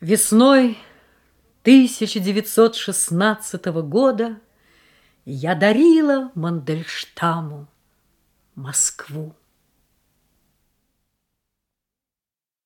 Весной 1916 года я дарила Мандельштаму Москву.